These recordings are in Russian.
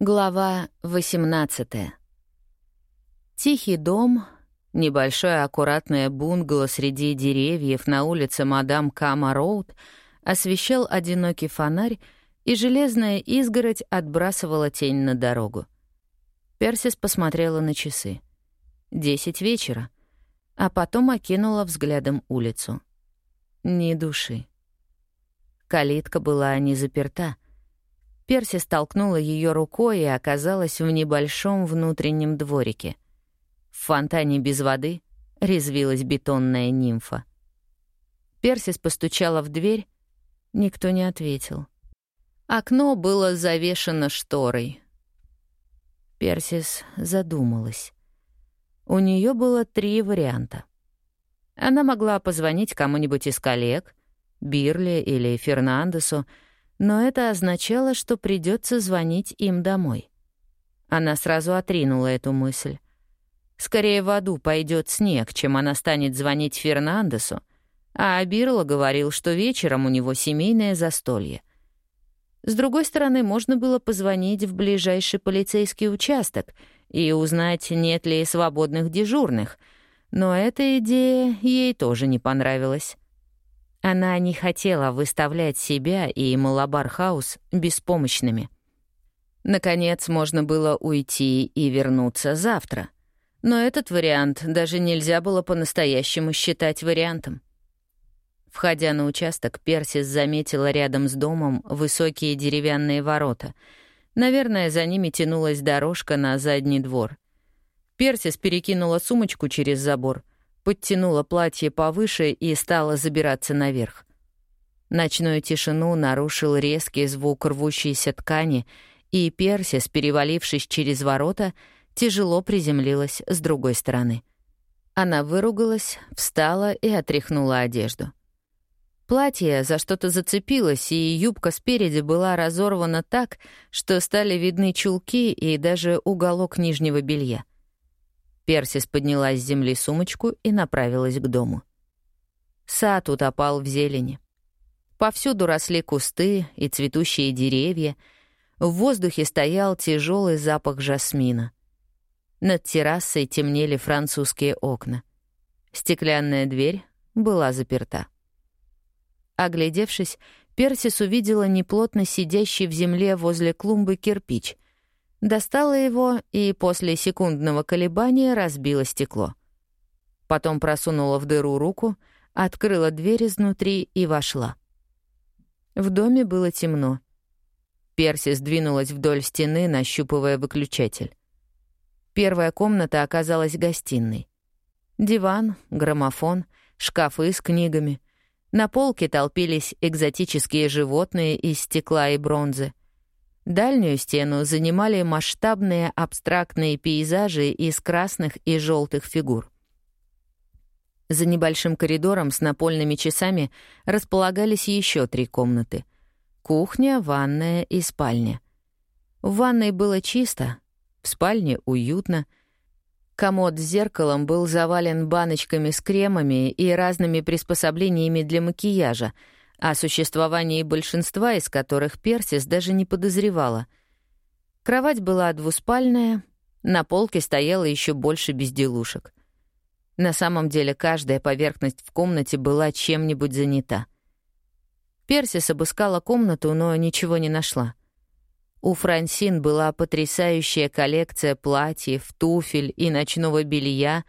Глава 18 Тихий дом, небольшое аккуратное бунгало среди деревьев на улице Мадам Кама-Роуд освещал одинокий фонарь, и железная изгородь отбрасывала тень на дорогу. Персис посмотрела на часы. Десять вечера, а потом окинула взглядом улицу. Ни души. Калитка была не заперта. Перси столкнула ее рукой и оказалась в небольшом внутреннем дворике. В фонтане без воды резвилась бетонная нимфа. Персис постучала в дверь, никто не ответил. Окно было завешено шторой. Персис задумалась. У нее было три варианта. Она могла позвонить кому-нибудь из коллег, Бирли или Фернандесу, но это означало, что придется звонить им домой. Она сразу отринула эту мысль. Скорее в аду пойдет снег, чем она станет звонить Фернандесу, а Бирла говорил, что вечером у него семейное застолье. С другой стороны, можно было позвонить в ближайший полицейский участок и узнать, нет ли свободных дежурных, но эта идея ей тоже не понравилась. Она не хотела выставлять себя и Малабар-хаус беспомощными. Наконец, можно было уйти и вернуться завтра. Но этот вариант даже нельзя было по-настоящему считать вариантом. Входя на участок, Персис заметила рядом с домом высокие деревянные ворота. Наверное, за ними тянулась дорожка на задний двор. Персис перекинула сумочку через забор — подтянула платье повыше и стала забираться наверх. Ночную тишину нарушил резкий звук рвущейся ткани, и Персис, перевалившись через ворота, тяжело приземлилась с другой стороны. Она выругалась, встала и отряхнула одежду. Платье за что-то зацепилось, и юбка спереди была разорвана так, что стали видны чулки и даже уголок нижнего белья. Персис подняла с земли сумочку и направилась к дому. Сад утопал в зелени. Повсюду росли кусты и цветущие деревья. В воздухе стоял тяжелый запах жасмина. Над террасой темнели французские окна. Стеклянная дверь была заперта. Оглядевшись, Персис увидела неплотно сидящий в земле возле клумбы кирпич — Достала его и после секундного колебания разбила стекло. Потом просунула в дыру руку, открыла дверь изнутри и вошла. В доме было темно. Перси сдвинулась вдоль стены, нащупывая выключатель. Первая комната оказалась гостиной. Диван, граммофон, шкафы с книгами. На полке толпились экзотические животные из стекла и бронзы. Дальнюю стену занимали масштабные абстрактные пейзажи из красных и желтых фигур. За небольшим коридором с напольными часами располагались еще три комнаты — кухня, ванная и спальня. В ванной было чисто, в спальне уютно. Комод с зеркалом был завален баночками с кремами и разными приспособлениями для макияжа — о существовании большинства из которых Персис даже не подозревала. Кровать была двуспальная, на полке стояло еще больше безделушек. На самом деле каждая поверхность в комнате была чем-нибудь занята. Персис обыскала комнату, но ничего не нашла. У Франсин была потрясающая коллекция платьев, туфель и ночного белья,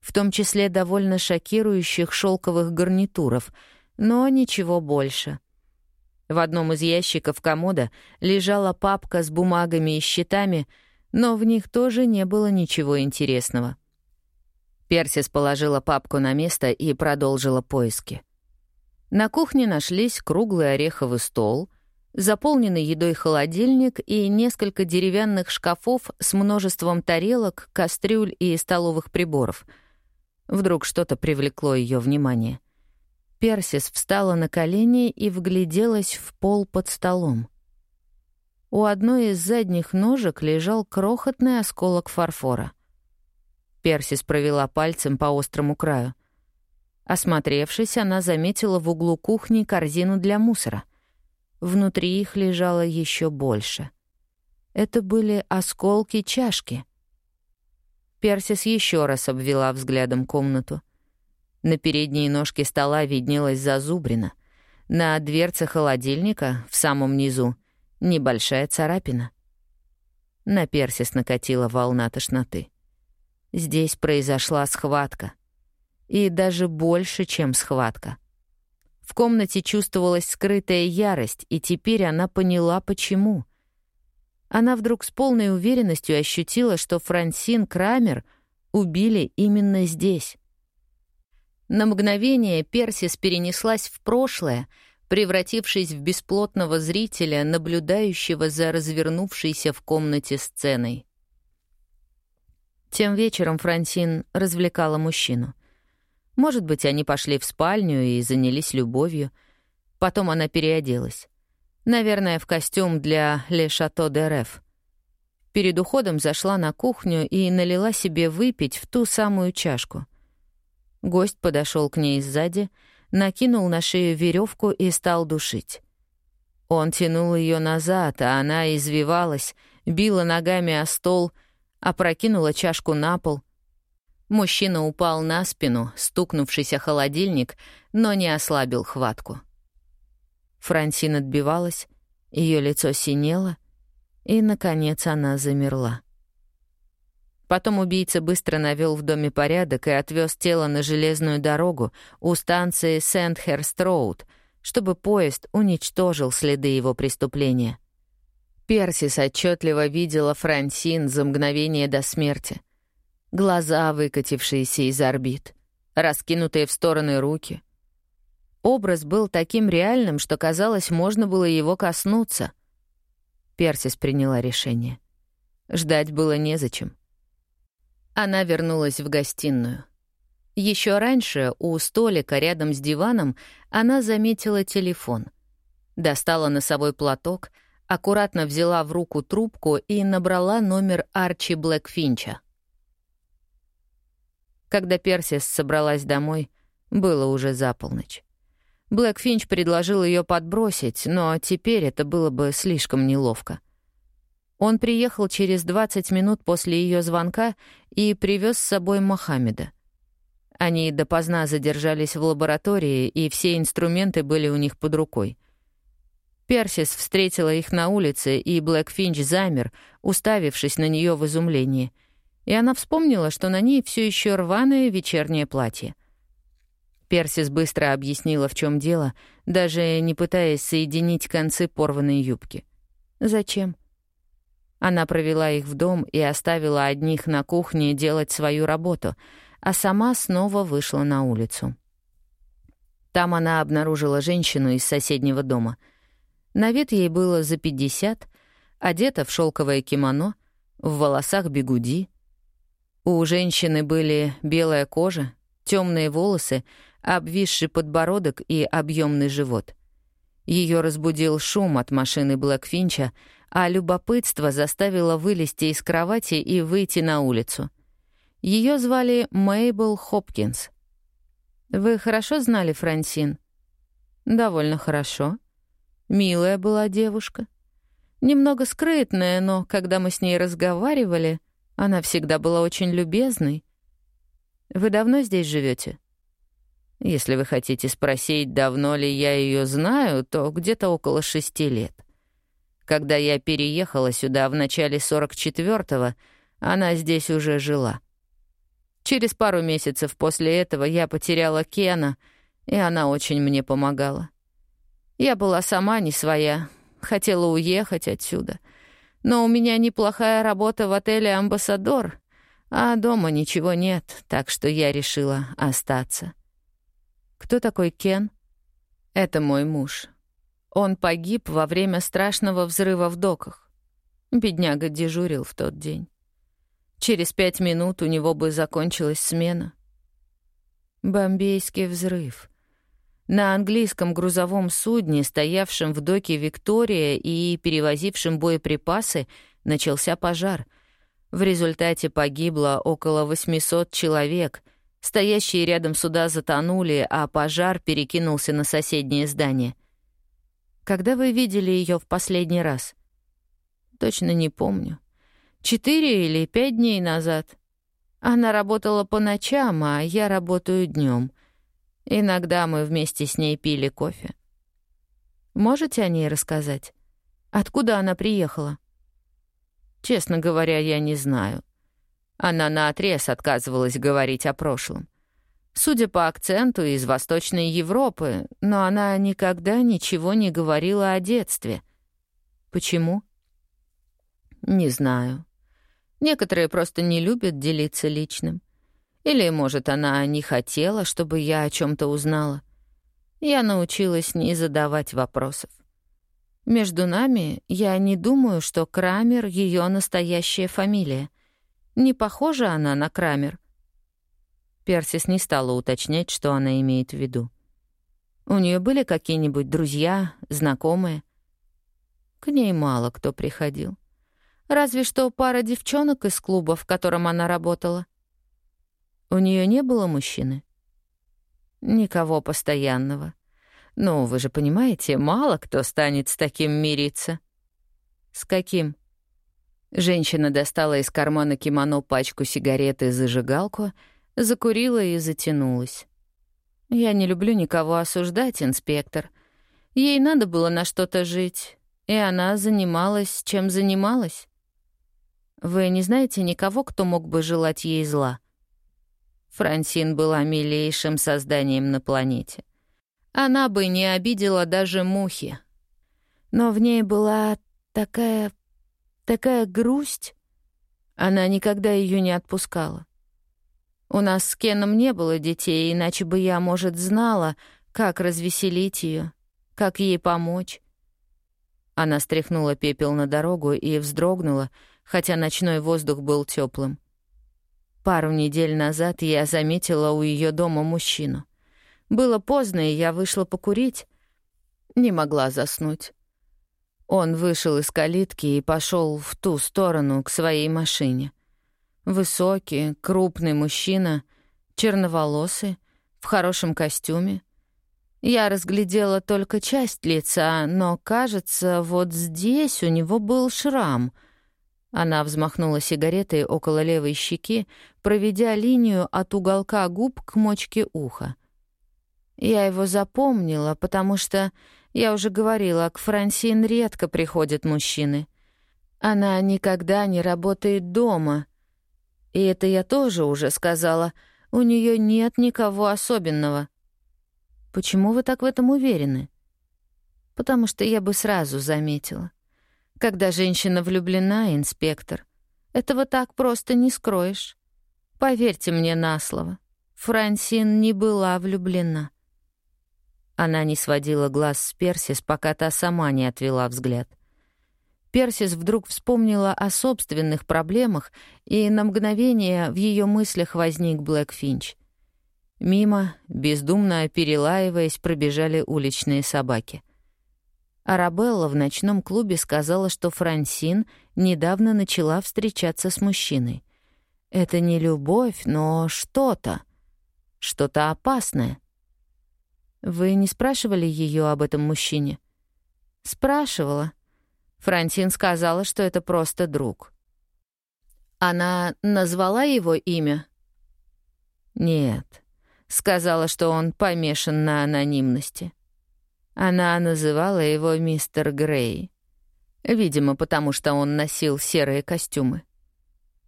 в том числе довольно шокирующих шелковых гарнитуров — но ничего больше. В одном из ящиков комода лежала папка с бумагами и счетами, но в них тоже не было ничего интересного. Персис положила папку на место и продолжила поиски. На кухне нашлись круглый ореховый стол, заполненный едой холодильник и несколько деревянных шкафов с множеством тарелок, кастрюль и столовых приборов. Вдруг что-то привлекло ее внимание — Персис встала на колени и вгляделась в пол под столом. У одной из задних ножек лежал крохотный осколок фарфора. Персис провела пальцем по острому краю. Осмотревшись, она заметила в углу кухни корзину для мусора. Внутри их лежало еще больше. Это были осколки чашки. Персис еще раз обвела взглядом комнату. На передней ножке стола виднелась зазубрина. На дверце холодильника, в самом низу, небольшая царапина. На Персис накатила волна тошноты. Здесь произошла схватка. И даже больше, чем схватка. В комнате чувствовалась скрытая ярость, и теперь она поняла, почему. Она вдруг с полной уверенностью ощутила, что Франсин Крамер убили именно здесь. На мгновение Персис перенеслась в прошлое, превратившись в бесплотного зрителя, наблюдающего за развернувшейся в комнате сценой. Тем вечером Франсин развлекала мужчину. Может быть, они пошли в спальню и занялись любовью. Потом она переоделась. Наверное, в костюм для «Ле Шато де Реф». Перед уходом зашла на кухню и налила себе выпить в ту самую чашку. Гость подошел к ней сзади, накинул на шею веревку и стал душить. Он тянул ее назад, а она извивалась, била ногами о стол, опрокинула чашку на пол. Мужчина упал на спину, стукнувшись о холодильник, но не ослабил хватку. Франсин отбивалась, ее лицо синело, и, наконец, она замерла. Потом убийца быстро навел в доме порядок и отвез тело на железную дорогу у станции Сент-Херст-Роуд, чтобы поезд уничтожил следы его преступления. Персис отчетливо видела Франсин за мгновение до смерти. Глаза, выкатившиеся из орбит, раскинутые в стороны руки. Образ был таким реальным, что казалось, можно было его коснуться. Персис приняла решение. Ждать было незачем. Она вернулась в гостиную. Еще раньше у столика рядом с диваном она заметила телефон. Достала носовой платок, аккуратно взяла в руку трубку и набрала номер Арчи Блэкфинча. Когда Персис собралась домой, было уже за полночь. Блэкфинч предложил ее подбросить, но теперь это было бы слишком неловко. Он приехал через 20 минут после ее звонка и привез с собой Мохаммеда. Они допоздна задержались в лаборатории, и все инструменты были у них под рукой. Персис встретила их на улице, и Блэкфинч замер, уставившись на нее в изумлении. И она вспомнила, что на ней все еще рваное вечернее платье. Персис быстро объяснила, в чем дело, даже не пытаясь соединить концы порванной юбки. «Зачем?» Она провела их в дом и оставила одних на кухне делать свою работу, а сама снова вышла на улицу. Там она обнаружила женщину из соседнего дома. На вид ей было за 50, одета в шелковое кимоно, в волосах бегуди. У женщины были белая кожа, темные волосы, обвисший подбородок и объемный живот. Ее разбудил шум от машины Блэкфинча — а любопытство заставило вылезти из кровати и выйти на улицу. Ее звали Мейбл Хопкинс. «Вы хорошо знали Франсин?» «Довольно хорошо. Милая была девушка. Немного скрытная, но когда мы с ней разговаривали, она всегда была очень любезной. Вы давно здесь живете? Если вы хотите спросить, давно ли я ее знаю, то где-то около шести лет. Когда я переехала сюда в начале 44-го, она здесь уже жила. Через пару месяцев после этого я потеряла Кена, и она очень мне помогала. Я была сама не своя, хотела уехать отсюда. Но у меня неплохая работа в отеле «Амбассадор», а дома ничего нет, так что я решила остаться. Кто такой Кен? Это мой муж. Он погиб во время страшного взрыва в доках. Бедняга дежурил в тот день. Через пять минут у него бы закончилась смена. Бомбейский взрыв. На английском грузовом судне, стоявшем в доке «Виктория» и перевозившем боеприпасы, начался пожар. В результате погибло около 800 человек. Стоящие рядом суда затонули, а пожар перекинулся на соседнее здание — когда вы видели ее в последний раз? Точно не помню. Четыре или пять дней назад. Она работала по ночам, а я работаю днем. Иногда мы вместе с ней пили кофе. Можете о ней рассказать? Откуда она приехала? Честно говоря, я не знаю. Она наотрез отказывалась говорить о прошлом. Судя по акценту, из Восточной Европы, но она никогда ничего не говорила о детстве. Почему? Не знаю. Некоторые просто не любят делиться личным. Или, может, она не хотела, чтобы я о чем то узнала. Я научилась не задавать вопросов. Между нами, я не думаю, что Крамер — ее настоящая фамилия. Не похожа она на Крамер. Персис не стала уточнять, что она имеет в виду. У нее были какие-нибудь друзья, знакомые? К ней мало кто приходил. Разве что пара девчонок из клуба, в котором она работала. У нее не было мужчины? Никого постоянного. Ну, вы же понимаете, мало кто станет с таким мириться. С каким? Женщина достала из кармана кимоно пачку сигарет и зажигалку, закурила и затянулась. «Я не люблю никого осуждать, инспектор. Ей надо было на что-то жить, и она занималась, чем занималась. Вы не знаете никого, кто мог бы желать ей зла? Франсин была милейшим созданием на планете. Она бы не обидела даже мухи. Но в ней была такая... такая грусть. Она никогда ее не отпускала. У нас с Кеном не было детей, иначе бы я, может, знала, как развеселить ее, как ей помочь. Она стряхнула пепел на дорогу и вздрогнула, хотя ночной воздух был теплым. Пару недель назад я заметила у ее дома мужчину. Было поздно, и я вышла покурить. Не могла заснуть. Он вышел из калитки и пошел в ту сторону, к своей машине. Высокий, крупный мужчина, черноволосый, в хорошем костюме. Я разглядела только часть лица, но, кажется, вот здесь у него был шрам — она взмахнула сигаретой около левой щеки, проведя линию от уголка губ к мочке уха. Я его запомнила, потому что, я уже говорила, к Франсин редко приходят мужчины. Она никогда не работает дома. И это я тоже уже сказала. У нее нет никого особенного. Почему вы так в этом уверены? Потому что я бы сразу заметила. Когда женщина влюблена, инспектор, этого так просто не скроешь. Поверьте мне на слово, Франсин не была влюблена. Она не сводила глаз с Персис, пока та сама не отвела взгляд. Персис вдруг вспомнила о собственных проблемах, и на мгновение в ее мыслях возник Блэк Финч. Мимо, бездумно перелаиваясь, пробежали уличные собаки. Арабелла в ночном клубе сказала, что Франсин недавно начала встречаться с мужчиной. Это не любовь, но что-то. Что-то опасное. Вы не спрашивали ее об этом мужчине? Спрашивала. Франсин сказала, что это просто друг. Она назвала его имя? Нет. Сказала, что он помешан на анонимности. Она называла его мистер Грей. Видимо, потому что он носил серые костюмы.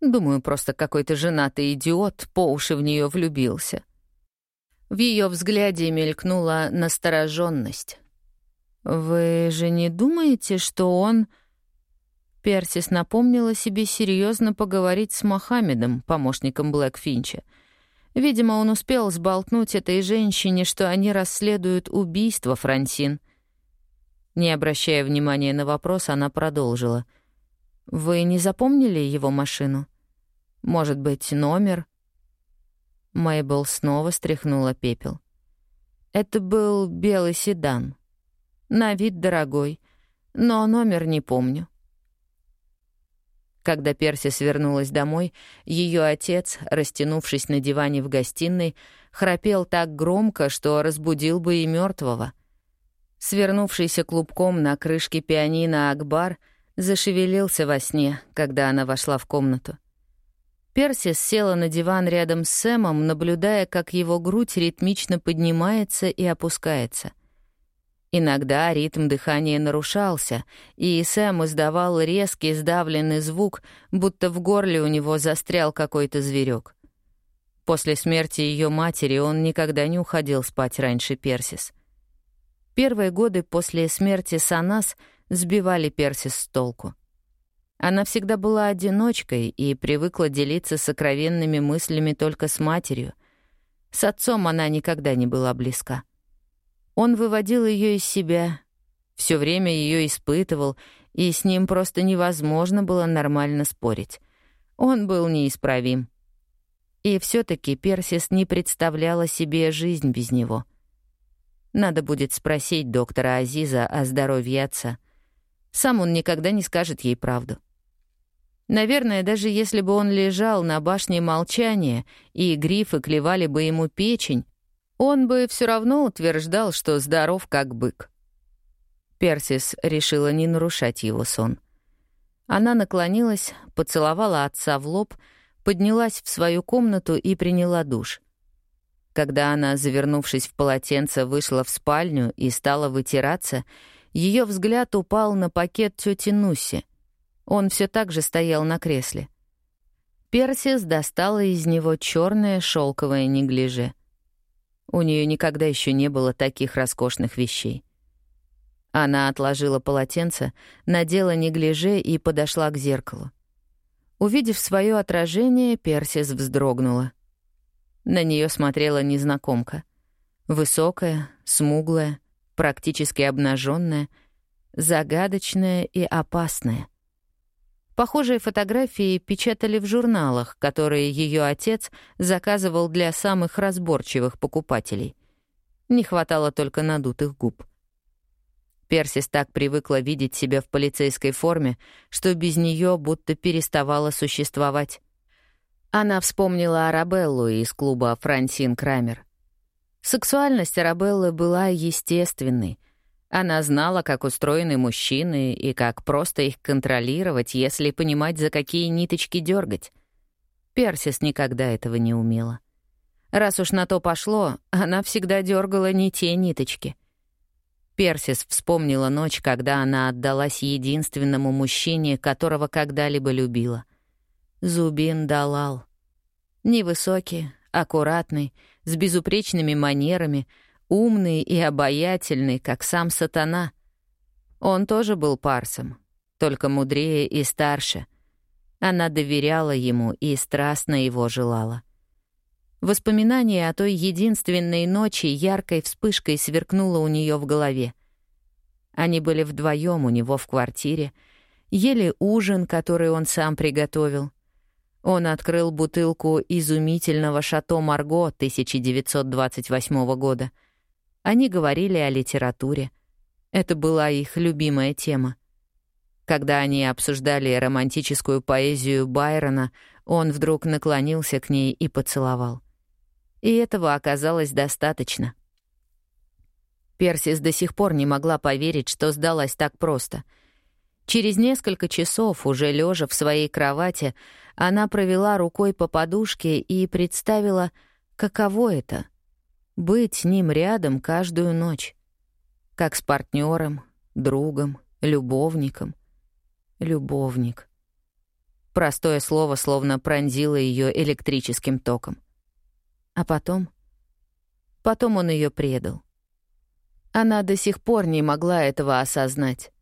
Думаю, просто какой-то женатый идиот по уши в нее влюбился. В ее взгляде мелькнула настороженность. «Вы же не думаете, что он...» Персис напомнила себе серьезно поговорить с Мохаммедом, помощником Блэк Финча — Видимо, он успел сболтнуть этой женщине, что они расследуют убийство Франсин. Не обращая внимания на вопрос, она продолжила. «Вы не запомнили его машину? Может быть, номер?» Мэйбл снова стряхнула пепел. Это был белый седан. На вид дорогой, но номер не помню. Когда Перси свернулась домой, ее отец, растянувшись на диване в гостиной, храпел так громко, что разбудил бы и мертвого. Свернувшийся клубком на крышке пианино Акбар зашевелился во сне, когда она вошла в комнату. Персис села на диван рядом с Сэмом, наблюдая, как его грудь ритмично поднимается и опускается. Иногда ритм дыхания нарушался, и Сэм издавал резкий сдавленный звук, будто в горле у него застрял какой-то зверек. После смерти ее матери он никогда не уходил спать раньше Персис. Первые годы после смерти Санас сбивали Персис с толку. Она всегда была одиночкой и привыкла делиться сокровенными мыслями только с матерью. С отцом она никогда не была близка. Он выводил ее из себя, все время ее испытывал, и с ним просто невозможно было нормально спорить. Он был неисправим. И все таки Персис не представляла себе жизнь без него. Надо будет спросить доктора Азиза о здоровье отца. Сам он никогда не скажет ей правду. Наверное, даже если бы он лежал на башне молчания, и грифы клевали бы ему печень, он бы все равно утверждал, что здоров как бык. Персис решила не нарушать его сон. Она наклонилась, поцеловала отца в лоб, поднялась в свою комнату и приняла душ. Когда она, завернувшись в полотенце, вышла в спальню и стала вытираться, ее взгляд упал на пакет тети Нуси — он все так же стоял на кресле. Персис достала из него черное шелковое неглиже. У нее никогда еще не было таких роскошных вещей. Она отложила полотенце, надела неглиже и подошла к зеркалу. Увидев свое отражение, Персис вздрогнула. На нее смотрела незнакомка. Высокая, смуглая, практически обнаженная, загадочная и опасная — Похожие фотографии печатали в журналах, которые ее отец заказывал для самых разборчивых покупателей. Не хватало только надутых губ. Персис так привыкла видеть себя в полицейской форме, что без нее будто переставала существовать. Она вспомнила Арабеллу из клуба «Франсин Крамер». Сексуальность Арабеллы была естественной — она знала, как устроены мужчины и как просто их контролировать, если понимать, за какие ниточки дергать. Персис никогда этого не умела. Раз уж на то пошло, она всегда дергала не те ниточки. Персис вспомнила ночь, когда она отдалась единственному мужчине, которого когда-либо любила. Зубин Далал. Невысокий, аккуратный, с безупречными манерами — умный и обаятельный, как сам сатана. Он тоже был парсом, только мудрее и старше. Она доверяла ему и страстно его желала. Воспоминание о той единственной ночи яркой вспышкой сверкнуло у нее в голове. Они были вдвоем у него в квартире, ели ужин, который он сам приготовил. Он открыл бутылку изумительного «Шато Марго» 1928 года — они говорили о литературе. Это была их любимая тема. Когда они обсуждали романтическую поэзию Байрона, он вдруг наклонился к ней и поцеловал. И этого оказалось достаточно. Персис до сих пор не могла поверить, что сдалась так просто. Через несколько часов, уже лежа в своей кровати, она провела рукой по подушке и представила, каково это быть с ним рядом каждую ночь. Как с партнером, другом, любовником. Любовник. Простое слово словно пронзило ее электрическим током. А потом? Потом он ее предал. Она до сих пор не могла этого осознать.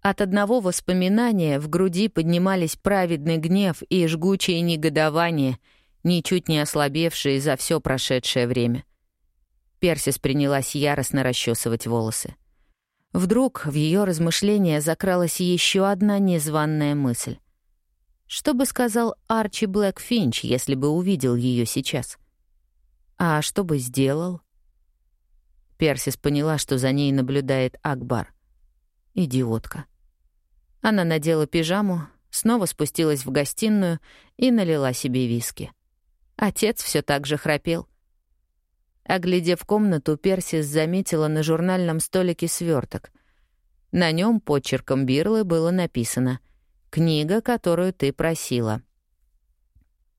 От одного воспоминания в груди поднимались праведный гнев и жгучее негодование, ничуть не ослабевшие за все прошедшее время. Персис принялась яростно расчесывать волосы. Вдруг в ее размышления закралась еще одна незваная мысль. Что бы сказал Арчи Блэк Финч, если бы увидел ее сейчас? А что бы сделал? Персис поняла, что за ней наблюдает Акбар. Идиотка. Она надела пижаму, снова спустилась в гостиную и налила себе виски. Отец все так же храпел — Оглядев комнату, Персис заметила на журнальном столике сверток. На нем почерком Бирлы было написано «Книга, которую ты просила».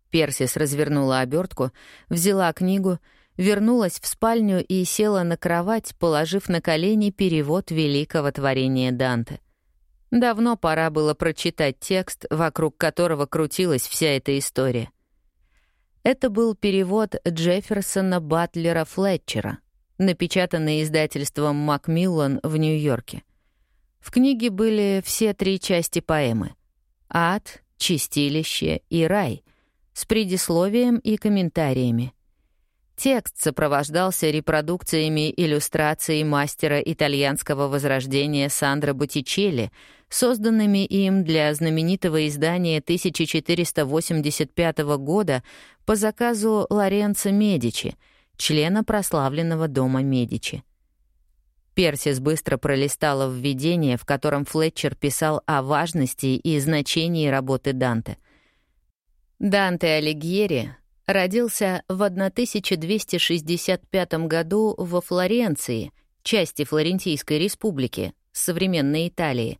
Персис развернула обертку, взяла книгу, вернулась в спальню и села на кровать, положив на колени перевод великого творения Данте. Давно пора было прочитать текст, вокруг которого крутилась вся эта история. Это был перевод Джефферсона Батлера Флетчера, напечатанный издательством «Макмиллан» в Нью-Йорке. В книге были все три части поэмы — «Ад», «Чистилище» и «Рай», с предисловием и комментариями. Текст сопровождался репродукциями иллюстраций мастера итальянского возрождения Сандро Боттичелли, созданными им для знаменитого издания 1485 года по заказу Лоренцо Медичи, члена прославленного дома Медичи. Персис быстро пролистала введение, в котором Флетчер писал о важности и значении работы Данте. Данте Алигьери родился в 1265 году во Флоренции, части Флорентийской республики, современной Италии,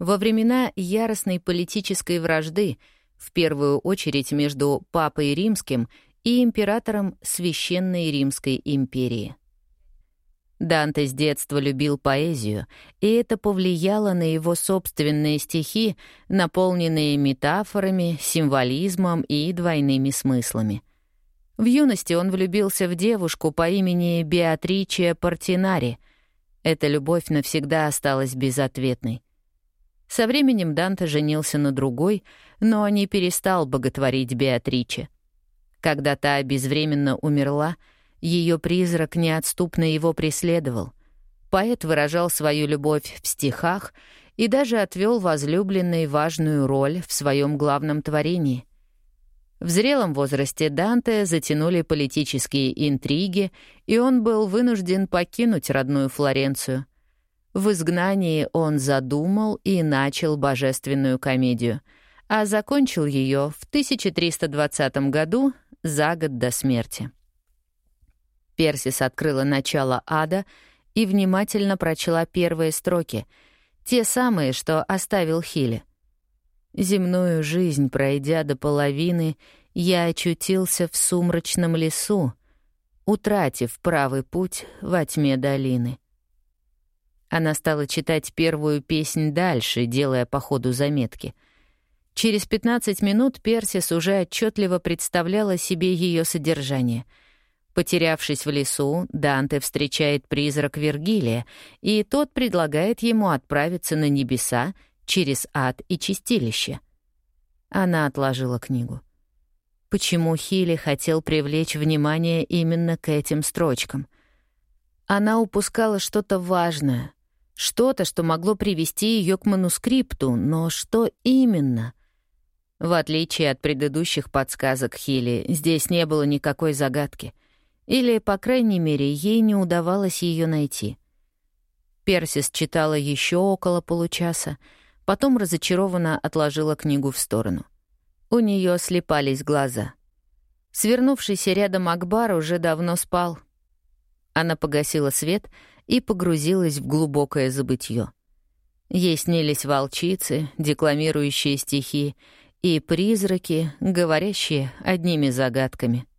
во времена яростной политической вражды, в первую очередь между Папой Римским и императором Священной Римской империи. Данте с детства любил поэзию, и это повлияло на его собственные стихи, наполненные метафорами, символизмом и двойными смыслами. В юности он влюбился в девушку по имени Беатриче Портинари. Эта любовь навсегда осталась безответной. Со временем Данте женился на другой, но не перестал боготворить Беатриче. Когда та безвременно умерла — ее призрак неотступно его преследовал. Поэт выражал свою любовь в стихах и даже отвел возлюбленной важную роль в своем главном творении. В зрелом возрасте Данте затянули политические интриги, и он был вынужден покинуть родную Флоренцию. В изгнании он задумал и начал божественную комедию, а закончил ее в 1320 году, за год до смерти. Персис открыла начало ада и внимательно прочла первые строки, те самые, что оставил Хилли. «Земную жизнь, пройдя до половины, я очутился в сумрачном лесу, утратив правый путь во тьме долины». Она стала читать первую песнь дальше, делая по ходу заметки. Через 15 минут Персис уже отчетливо представляла себе ее содержание — Потерявшись в лесу, Данте встречает призрак Вергилия, и тот предлагает ему отправиться на небеса через ад и чистилище. Она отложила книгу. Почему Хилли хотел привлечь внимание именно к этим строчкам? Она упускала что-то важное, что-то, что могло привести ее к манускрипту, но что именно? В отличие от предыдущих подсказок Хилли, здесь не было никакой загадки — или, по крайней мере, ей не удавалось ее найти. Персис читала еще около получаса, потом разочарованно отложила книгу в сторону. У нее слепались глаза. Свернувшийся рядом Акбар уже давно спал. Она погасила свет и погрузилась в глубокое забытье. Ей снились волчицы, декламирующие стихи, и призраки, говорящие одними загадками —